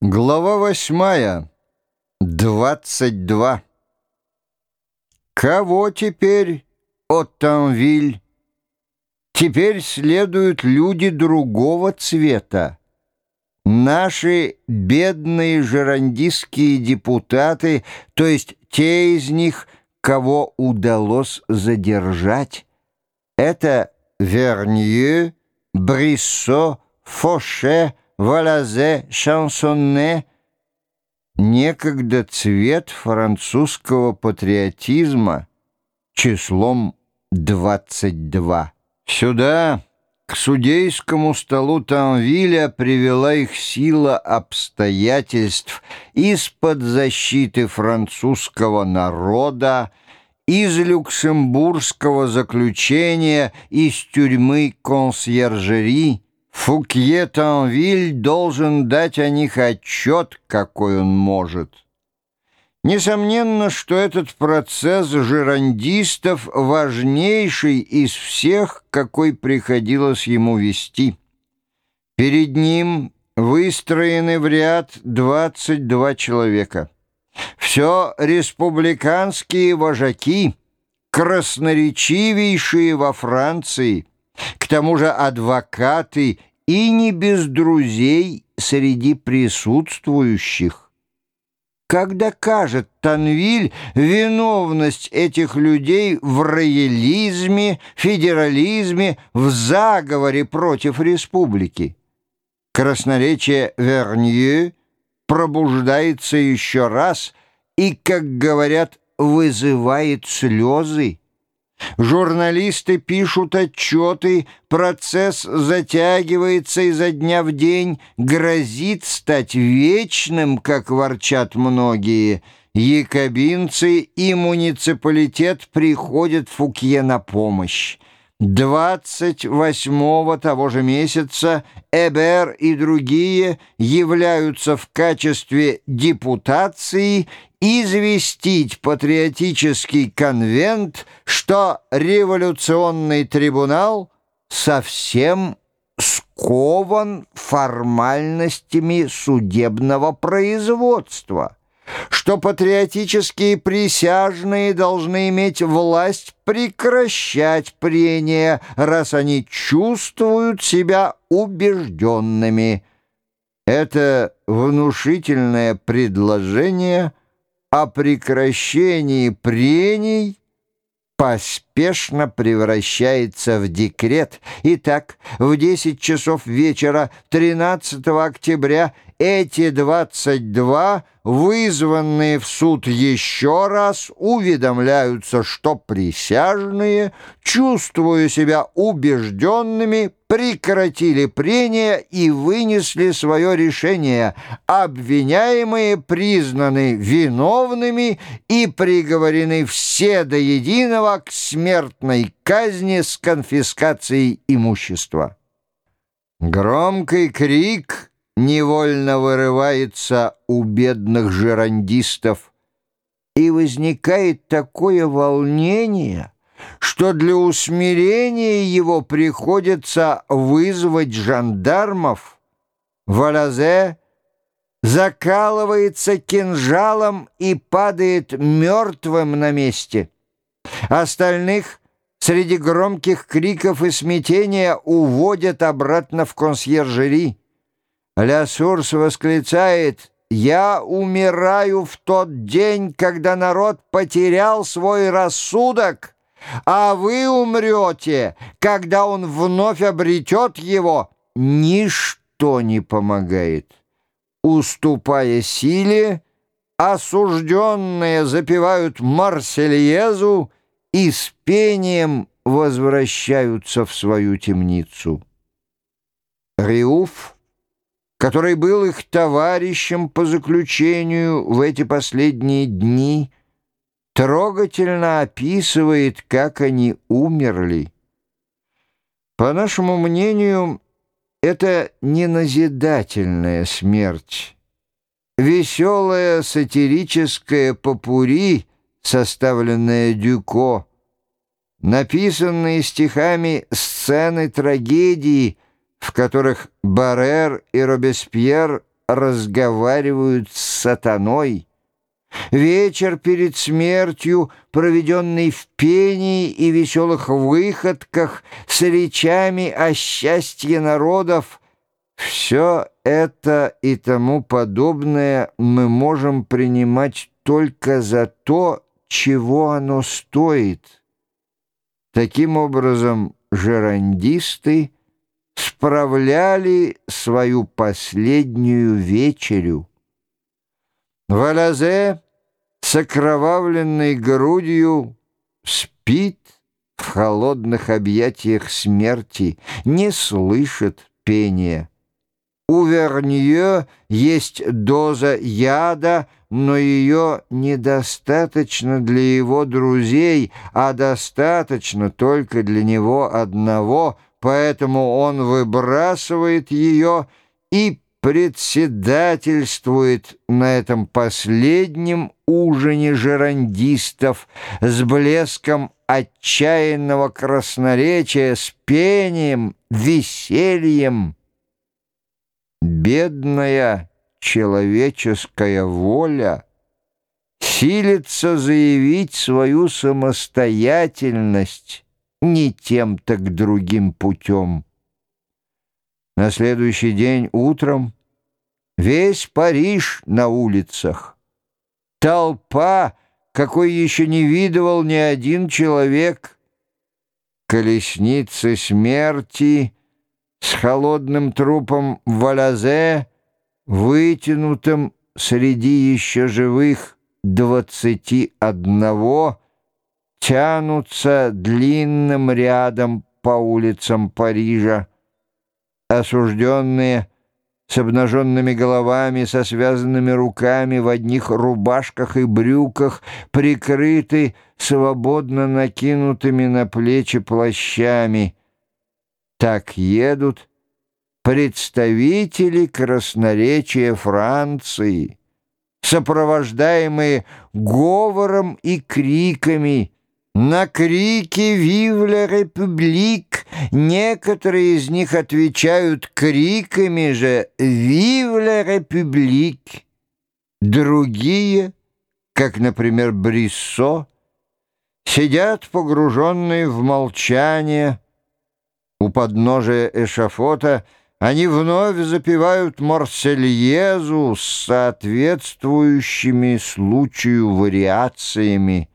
Глава восьмая. Двадцать два. Кого теперь, Оттанвиль? Теперь следуют люди другого цвета. Наши бедные жерандистские депутаты, то есть те из них, кого удалось задержать, это Вернье, Бриссо, Фоше, Валазе, Шансонне некогда цвет французского патриотизма числом 22. Сюда, к судейскому столу Танвиля, привела их сила обстоятельств из-под защиты французского народа, из люксембургского заключения, из тюрьмы консьержери, Фукье Танвиль должен дать о них отчет, какой он может. Несомненно, что этот процесс жерандистов важнейший из всех, какой приходилось ему вести. Перед ним выстроены в ряд 22 человека. Все республиканские вожаки, красноречивейшие во Франции, к тому же адвокаты и не без друзей среди присутствующих. Когда кажет Танвиль виновность этих людей в роялизме, федерализме, в заговоре против республики? Красноречие Вернье пробуждается еще раз и, как говорят, вызывает слезы. Журналисты пишут отчеты, процесс затягивается изо дня в день, грозит стать вечным, как ворчат многие. Якобинцы и муниципалитет приходят Фукье на помощь. 28-го того же месяца Эбер и другие являются в качестве депутации известить патриотический конвент, что революционный трибунал совсем скован формальностями судебного производства что патриотические присяжные должны иметь власть прекращать прения, раз они чувствуют себя убежденными. Это внушительное предложение о прекращении прений поспешно превращается в декрет. Итак, в 10 часов вечера 13 октября эти 22, вызванные в суд еще раз, уведомляются, что присяжные, чувствуя себя убежденными, прекратили прения и вынесли свое решение. Обвиняемые признаны виновными и приговорены все до единого к смертной казни с конфискацией имущества. Громкий крик — невольно вырывается у бедных жерандистов, и возникает такое волнение, что для усмирения его приходится вызвать жандармов. Валазе закалывается кинжалом и падает мертвым на месте. Остальных среди громких криков и смятения уводят обратно в консьержери. Лясурс восклицает «Я умираю в тот день, когда народ потерял свой рассудок, а вы умрете, когда он вновь обретет его». Ничто не помогает. Уступая силе, осужденные запевают Марсельезу и с пением возвращаются в свою темницу. Риуф который был их товарищем по заключению в эти последние дни, трогательно описывает, как они умерли. По нашему мнению, это не назидательная смерть. Веселая сатирическая попури, составленная Дюко, написанные стихами сцены трагедии — в которых Барер и Робеспьер разговаривают с сатаной. Вечер перед смертью, проведенный в пении и веселых выходках с речами о счастье народов, все это и тому подобное мы можем принимать только за то, чего оно стоит. Таким образом, жерандисты справляли свою последнюю вечерю. Валязе с окровавленной грудью спит в холодных объятиях смерти, не слышит пения. У Вернье есть доза яда, но ее недостаточно для его друзей, а достаточно только для него одного, поэтому он выбрасывает ее и председательствует на этом последнем ужине жерандистов с блеском отчаянного красноречия, с пением, весельем, Бедная человеческая воля силится заявить свою самостоятельность не тем, так другим путем. На следующий день утром весь Париж на улицах. Толпа, какой еще не видывал ни один человек. Колесницы смерти — с холодным трупом Валязе, вытянутым среди еще живых двадцати одного, тянутся длинным рядом по улицам Парижа. Осужденные с обнаженными головами, со связанными руками, в одних рубашках и брюках, прикрыты свободно накинутыми на плечи плащами — так едут представители красноречия Франции, сопровождаемые говором и криками. На крики «Вив републик» некоторые из них отвечают криками же «Вив републик». Другие, как, например, Бриссо, сидят погруженные в молчание, у подножия эшафота они вновь запевают Марсельезу с соответствующими случаю вариациями.